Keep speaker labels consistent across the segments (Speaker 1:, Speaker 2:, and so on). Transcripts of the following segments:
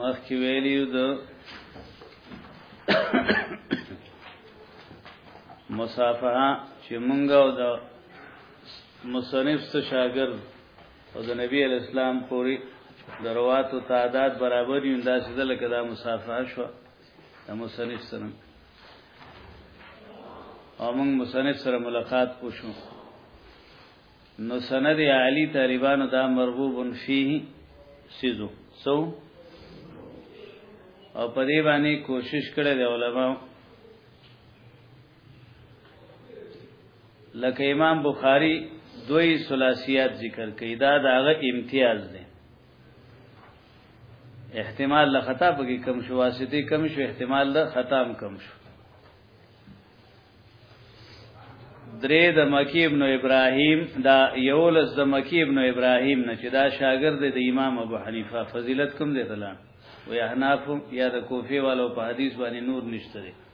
Speaker 1: مخکې ویلیو د مصافحه چې مونږ او د مصنف څخه شاګرد او د نبی اسلام پوری درواتو تعداد برابر یو انداز ده لکه دا مصافحه شو د مصنف سره او موږ مصنف سره ملاقات وشو نو سند علی طالبانو دا مرغوب فيه سيزو سو او په دې باندې کوشش کړې د علماو لکه امام بخاری دوی ثلاثیات ذکر کړي دا داغه امتیاز دی احتمال له خطا پکې کم شو واسطه کم شو احتمال له خطا هم کم شو درې د مکی ابن ابراهیم دا یولس د مکی ابن ابراهیم نه چې دا شاګرد د امام ابو حنیفه فضیلت کوم دی دلان و یا حناف یا د کوفی والو په حدیث باندې نور نشته دی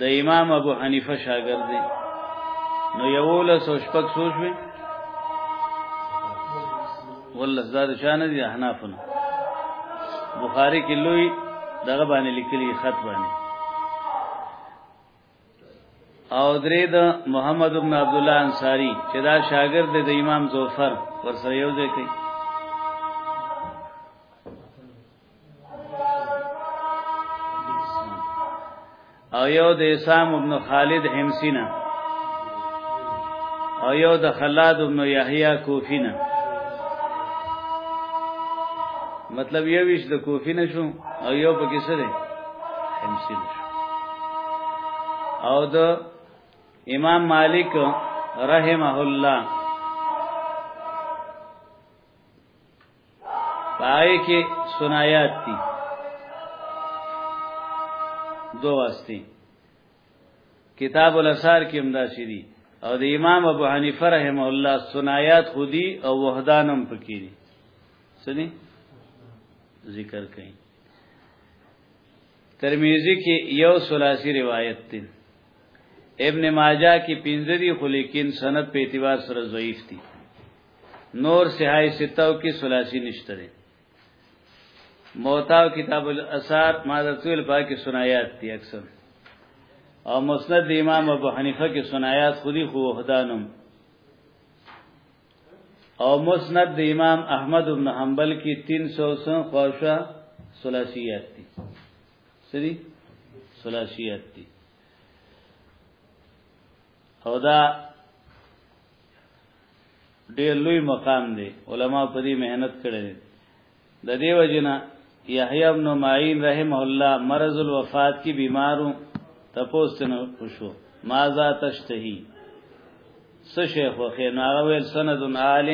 Speaker 1: د امام ابو حنیفه شاګرد دی نو یو لس او شپږ سوچ وي ولس دا د شان دي احنافونه بخاری کې لوی دغه باندې لیکلي خط باندې او درې د محمد ابن عبد الله انصاری چې دا شاګرد دی د امام زوفر ورسره یو ځای کوي او یو د اسام ابن خالد حمسینا او یو د خلاد ابن یحیی کوفینا مطلب یو ویش د کوفی نشو او یو په کې سره حمسی نشو او د امام مالک رحمه الله پای کې سنایات دي دو واسطي کتاب الاسار کې امدا شری او د امام ابو حنیفه رحم الله سنایات خودي او وحدانم پکې دي سني ذکر کړي ترمذی کې یو ثلاثي روایت دي ابن ماجه کې پنځه دي خو لیکن سند په اعتبار سره ضعیف دي نور سهای ستاو کې ثلاثي نشته دي موتاو کتاب الاثار ما د طول پاکي سنایات دي اکثر او مسند امام ابو حنیفه کې سنایات خودي خو وحدانم او مسند د امام احمد بن حنبل کې 300 خواشه ثلاثيات دي سری ثلاثيات دي او دا ډیر لوی مقام دی علما په دې مهنت کړي دي د دې وجنه یحیی ابن معین رحمه الله مرض الوفات کی بیمارو تپوستنه وشو ماذا تشتهی س شیخ وخی نو هغه ویل سند عال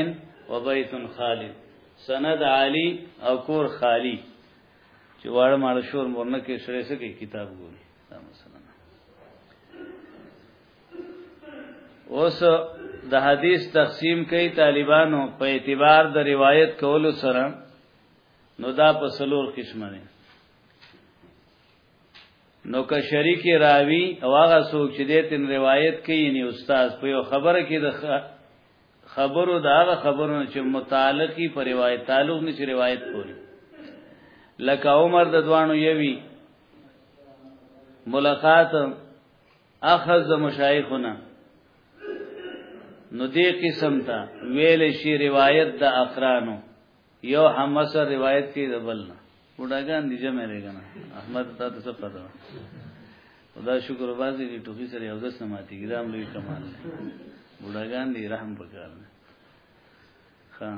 Speaker 1: و بیت خالی سند عالی او کور خالی چې واړه مال شور مورنه کې شړې سکه کتاب ګوري اوس د حدیث تقسیم کوي طالبانو په اعتبار د روایت کولو سره نو دا په سلور قسمه دي نو که شریک راوی او هغه څوک چې د تن روایت کوي یعنی استاد په یو خبره کې د خبرو دا هغه خبرو چې متعلقي پر روایت تعلق نشي روایت کوي لکه عمر د دوانو یوي ملاقات اخذ د مشایخونه نو دې قسم ته ویل شي روایت د اقرانو یو حماسه روایت کې د بلنا وډاګان دي جمع لري کنه احمد ته څه پته خدا شکر باسي چې ټوخي سره یو ځس نه ماتي ګرام لوی کمال دی وډاګان دي رحم وکړ ها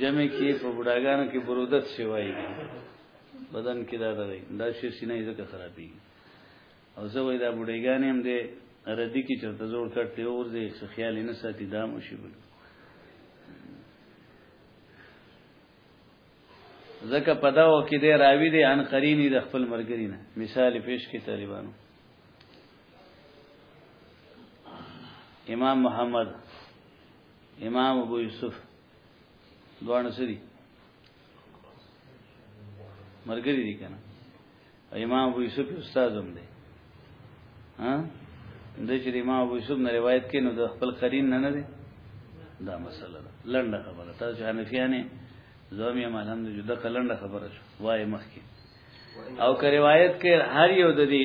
Speaker 1: جمع کې په بډاګانو کې برودت شوی بدن کې دا دی دا شي سینې ځکه خرابي او زه وای دا بډایګان هم دې ردی کې چرته زور کړته اور دې خیال نه ساتي دا مشي بل ځکه په دا وکي دی راوی دی ان قرینی د خپل مرګری نه مثال پیش کی طالبانو امام محمد امام ابو یوسف دوانه سری مرګری دی کنه امام ابو یوسف استاد هم دی ها د چې امام ابو یوسف نه روایت کین نو د خپل قرین نه نه دی دا مسله ده لنډه خبره تاسو حنفیانه زومی هم الحمدلله د کلنډه خبره شو وای مخکې او که روایت کې هر یو د دې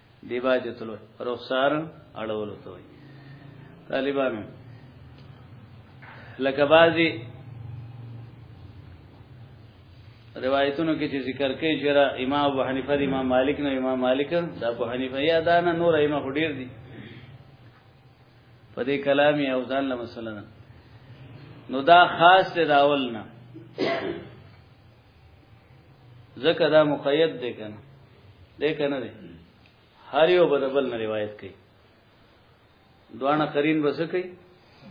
Speaker 1: دیباجتلو رخصار اړولو ته وي طالبانو لکه بازي روایتونو کې چې ذکر کوي چې را امام ابو حنیفه دی امام مالک نه امام مالک دا ابو حنیفه یا دا نه نور ایمه ډیر دي په دې کلام یې او ځان له مثلا نو دا خاص دی داول نه ځکه دا مقید دی کنه دی کنه دی هر یو به د بل نه روایت کوي دوانه قرین به څه کوي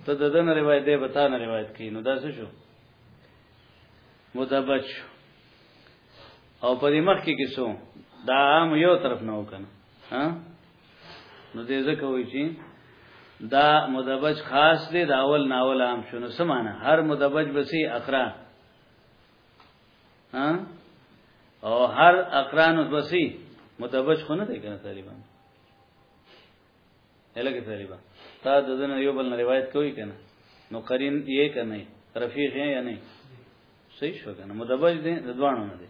Speaker 1: ته د دنه روایت دی به تا نه روایت کوي نو دا څه شو مدبج شو او په دې مخ کې کیسو دا عام یو طرف نه وکنه ها نو دې ځکه وایي چې دا مدبج خاص دی دا اول ناول عام شونه سمانه هر مدبج بسی اخره ها او هر اقران وسوسی متوجه خو نه دی کنه طالبان الګ طالبان تا د دنه یو بل روایت کوي کنه نو قرین یې کنه رفیق یې یا نه صحیح شو کنه مدبج دې د دوانو نه دي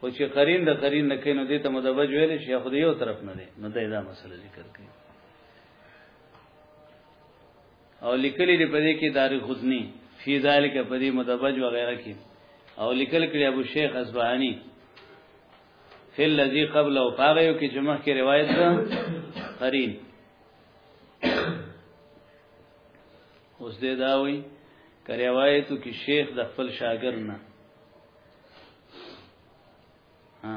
Speaker 1: خو چې قرین د قرین نه کینو دې ته مدبج ویل شي خو یو طرف نه دي نو دا مسله ذکر کړي او لیکلی دی په دې کې دار غزنی فی ذلک په دې مدبج وغیرہ کې او لیکل کړي ابو شیخ اصفهانی فی الذی قبل او پاغه یو کې جمع کې روایت ده قرین اوس دې داوي که روایتو کې شیخ د خپل شاګرد نه ها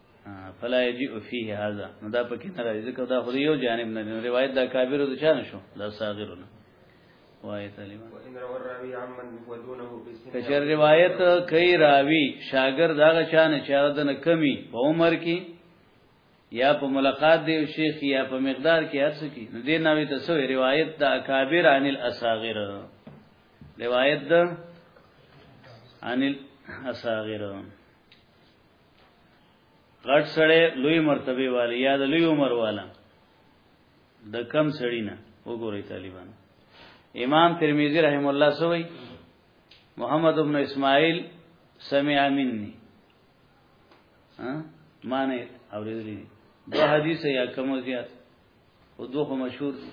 Speaker 1: فلا یجیء فیه هذا نو دا پکې نه راځي ځکه دا خو یو جانب نه روایت دا کابیر د چا نشو دا صاغرونه
Speaker 2: وایي طالبان
Speaker 1: کچر روایت کوي راوی شاګرد هغه چانه چې هغه د کمی په عمر کې یا په ملاقات دی شیخ یا په مقدار کې هر څه کې نو دې نوې ته سو روایت د اکابر عن الاصاغر روایت د عن الاصاغر غټ سړی لوی مرتبه والی یا د لوی عمر والا د کم سړی نه وګورئ طالبان امام ترمذی رحم الله سوی محمد ابن اسماعیل سمع مني ها معنی اوریدلی دو حدیث یا کم زیات او دوه مشهور دي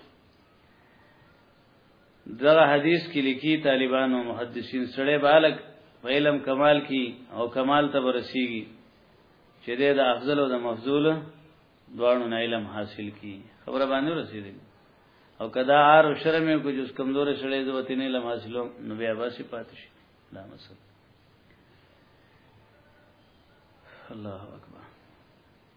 Speaker 1: دغه حدیث کې لیکي طالبانو محدثین سړې بالک په علم کمال کی او کمال ته ورسیږي چې د افضل او د مفضول دواړو نه علم حاصل کی خبره باندې رسیدلی او کدا آر او شرم کو جس کمزور سړې د وطن علم حاصلو نو بیا باسي پاتې شي دا مسله الله اکبر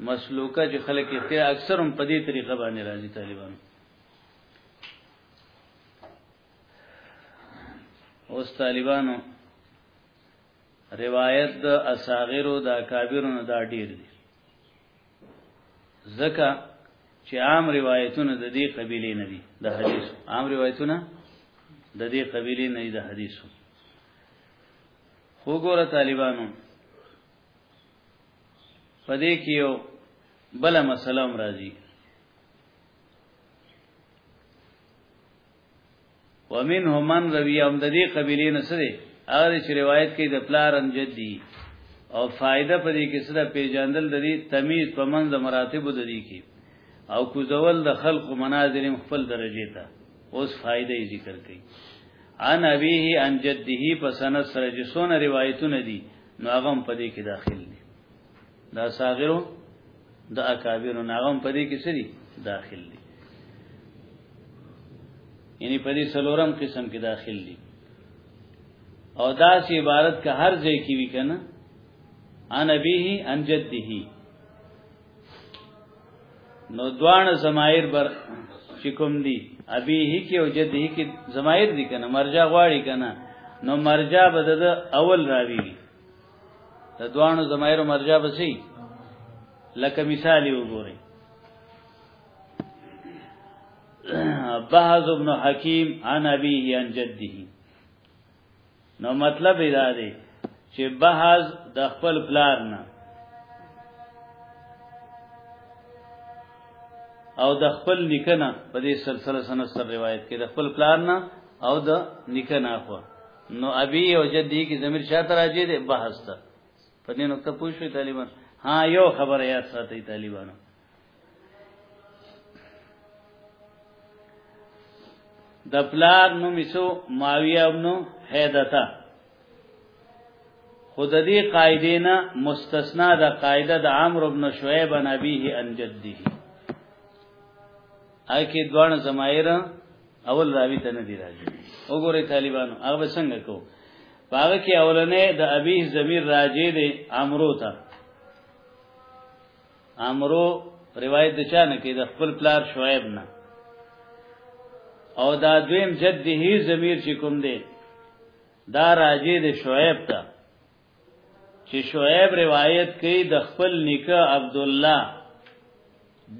Speaker 1: مسلوکه چې خلک یې کوي اکثر هم په دې طریقه باندې راځي طالبان اوس طالبانو روایت د اساغرو د اکابرونو دا ډیر دي زکه چې عام روایتونه د دې قبيله نه دي د حدیث عام روایتونه د دې قبيله نه دي د حدیثو خو ګوره طالبانو پدې کې یو بل مسله هم راځي ومنهم من روی هم د دې قبیلې نه سره هغه چې روایت کوي د پلارن جدي او فائدہ پدې کې سره پیجاندل د دې تمیز په منځ د مراتب د دې کې او کوزول د خلق مناظر خپل درجه ته اوس فائدې ذکر کوي ان ابيه ان جده په سند سره جسونه روایتونه دي نو هغه هم پدې کې داخل دي دا صاغرو د اکابرو نو هغه هم پدې کې سری داخل دي یعنی پدې سلورم قسم کې داخل دي او دا سی عبارت که هر ځای کې وی کنه ان ابيه ان جده نو دوان زمایر بر چې کوم دی ابيه کې او جده کې زمایر دي کنه مرجع غواړي کنه نو مرجع به د اول راوي د دوانو زمایر مرجع به سي لکه مثال یو ګوري بهز ابن حکیم عن ابيه عن جده نو مطلب دا دی چې بهز د خپل پلار نه او د خپل نکنه په دې سلسله سند سره روایت کې د خپل پلار نه او د نکنه خو نو ابي او جدي کې زمير شاته راځي د بحث ته په دې نقطه پوښوي طالبان ها یو خبره یاد ساتي طالبانو د پلار نوم یسو ماویه ابن حیدته خود دې قاعده نه مستثنا د قاعده د عمرو ابن شعیب عن ابيه عن جده اکی دوان زمایر اول راوی ته نه دی راځي وګوره طالبانو هغه څنګه کو پاغه کې اولنې د ابي زمير راځي د عمرو ته امرو روایت د چا نه کې د خپل پلار شعیب نه او دا دویم جد هی ضمیر چې کوم دی دا راجی د شعیب ته چې شعیب روایت کوي د خپل نیکه عبد الله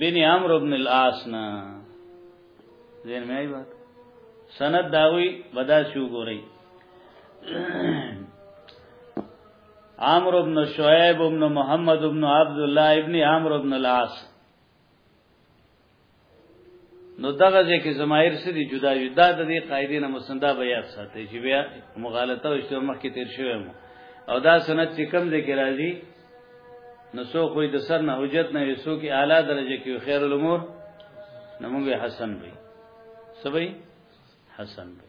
Speaker 1: بن عمرو بن العاص نه زین مې ای بات سند داوی بدا شو ګورئ عمرو ابن شعیب ابن محمد ابن عبد الله ابن عمرو ابن العاص نو دغه ځکه زمایر سری جدا جدا د دې قاعده نه مسنده بیا ساتي چې بیا مغالطه او اشتباه مخکې تیر شوی مو او دا سنت چې کم دې کې راځي نو سو خو د سر نه حجت نه وسو کې اعلی درجه کې خیر الامور نو موږ حسن وي سبي حسن وي